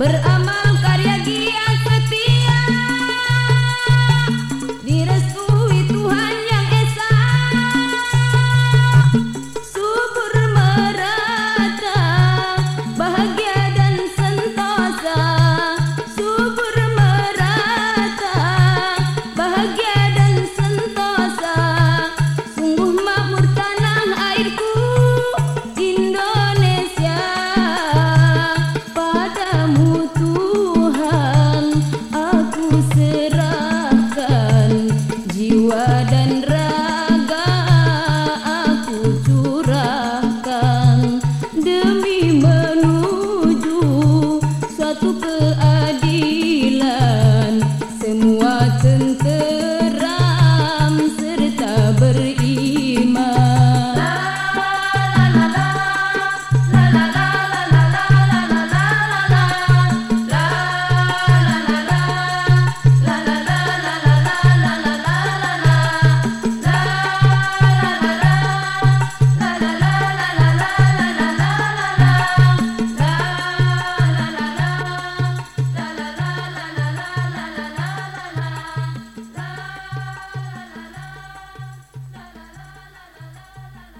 Berapa